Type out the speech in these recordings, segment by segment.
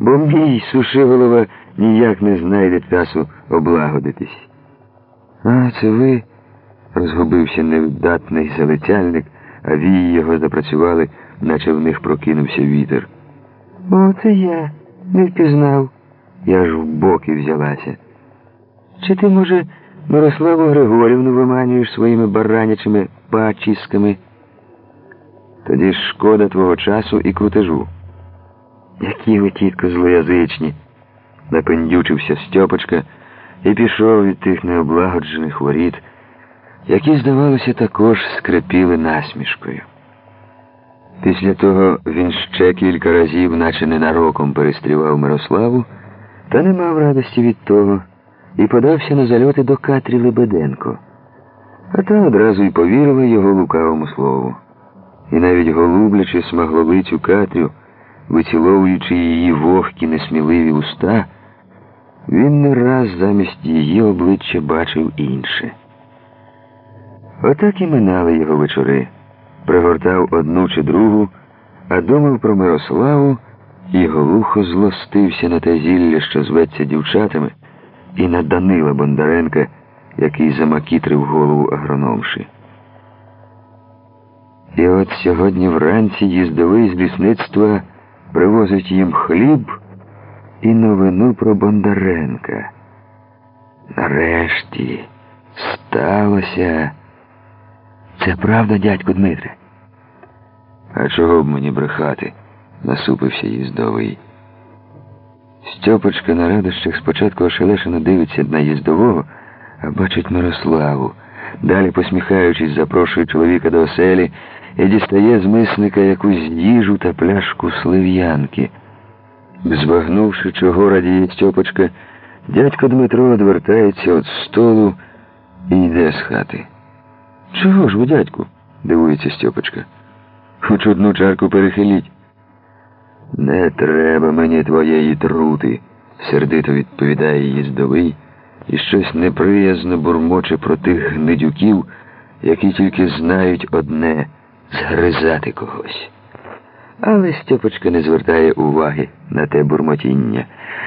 бо мій сушиголова ніяк не знайде часу облагодитись. А, це ви, розгубився невдатний залицяльник, а вії його запрацювали, наче в них прокинувся вітер. О, це я не впізнав. Я ж в боки взялася. Чи ти, може, Мирославу Григорівну виманюєш своїми баранячими пачісками? Тоді ж шкода твого часу і крутежу. Які ви, тітко, злоязичні, напендючився Стьопочка і пішов від тих необлагоджених воріт, які, здавалося, також скрипіли насмішкою. Після того він ще кілька разів, наче ненароком, перестрівав Мирославу, та не мав радості від того і подався на зальоти до Катрі Лебеденко. А та одразу й повірила його лукавому слову. І навіть голублячи смагловицю Катрю, виціловуючи її вогкі несміливі уста, він не раз замість її обличчя бачив інше. Отак і минали його вечори. Пригортав одну чи другу, а думав про Мирославу і глухо злостився на те зілля, що зветься дівчатами, і на Данила Бондаренка, який замакітрив голову агрономши. І от сьогодні вранці їздовий з лісництва привозить їм хліб і новину про Бондаренка. Нарешті сталося. Це правда, дядько Дмитре? А чого б мені брехати? насупився їздовий. Стьопочка на радощах спочатку ошелешено дивиться на їздового, а бачить Мирославу. Далі, посміхаючись, запрошує чоловіка до оселі і дістає з мисника якусь їжу та пляшку слив'янки. Збагнувши, чого радіє Стьопочка, дядько Дмитро одвертається від столу і йде з хати. Чого ж ви, дядьку? дивується Стьопочка. Хоч одну чарку перехиліть. Не треба мені твоєї трути, сердито відповідає їздовий і щось неприязно бурмоче про тих гнидюків, які тільки знають одне згризати когось. Але Стьопочка не звертає уваги на те бурмотіння.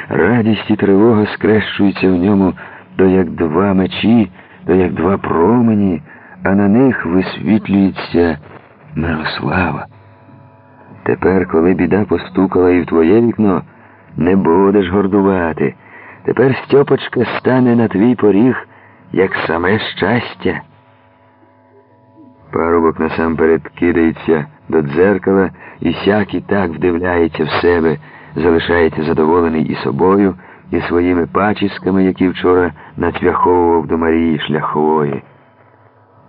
Радість і тривога скрещуються в ньому то як два мечі, то як два промені, а на них висвітлюється Мирослава. Тепер, коли біда постукала і в твоє вікно, не будеш гордувати. Тепер Стьопочка стане на твій поріг, як саме щастя. Парубок насамперед кидається до дзеркала і сяк і так вдивляється в себе, залишається задоволений і собою, і своїми пачісками, які вчора нацвяховував до Марії Шляхової.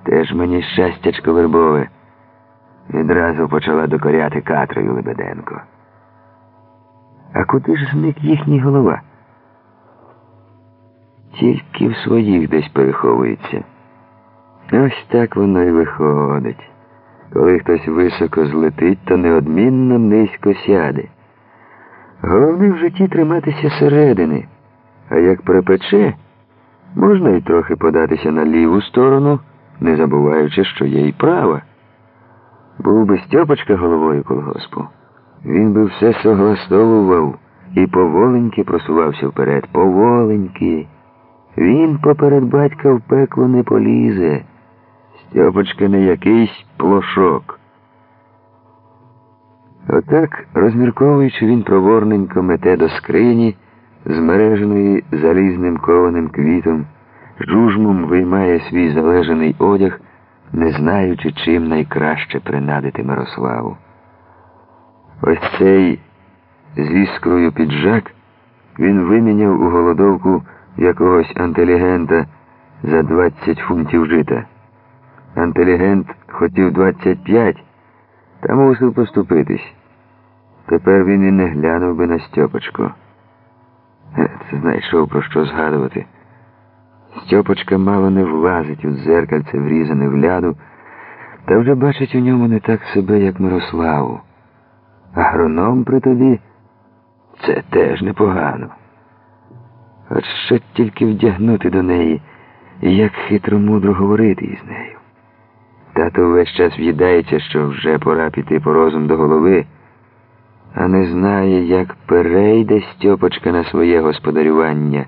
Теж мені щастячко вербове. Відразу почала докоряти Катрою Лебеденко. А куди ж зник їхній голова? Тільки в своїх десь переховується. Ось так воно й виходить. Коли хтось високо злетить, то неодмінно низько сяде. Головне в житті триматися середини, а як припече, можна й трохи податися на ліву сторону, не забуваючи, що є й права. Був би Стьопочка головою колгоспу, він би все согласовував і поволеньки просувався вперед. Поволеньки. Він поперед батька в пекло не полізе. Стьопочка не якийсь плошок. Отак, розмірковуючи, він проворненько мете до скрині, змереженої залізним кованим квітом, жужмом виймає свій залежаний одяг, не знаючи, чим найкраще принадити Мирославу. Ось цей з іскрою піджак він виміняв у голодовку якогось антелігента за 20 фунтів жита. Антелігент хотів 25, та мусив поступитись. Тепер він і не глянув би на Стьопочку. Е, Це знайшов про що згадувати. Стьопочка мало не влазить у дзеркальце, врізане в ляду, та вже бачить у ньому не так себе, як Мирославу. Агроном при тобі це теж непогано. От що тільки вдягнути до неї і як хитро мудро говорити із нею. Тато весь час в'їдається, що вже пора піти по розум до голови. а не знає, як перейде Стьопочка на своє господарювання.